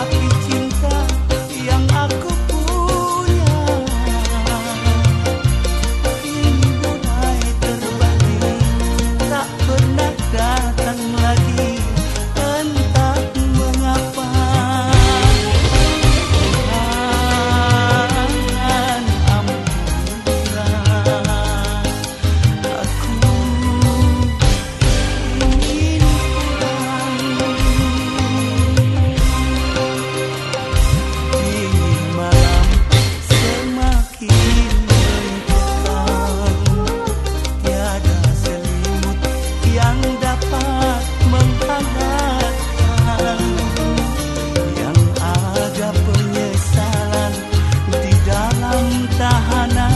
heartbeat sederhana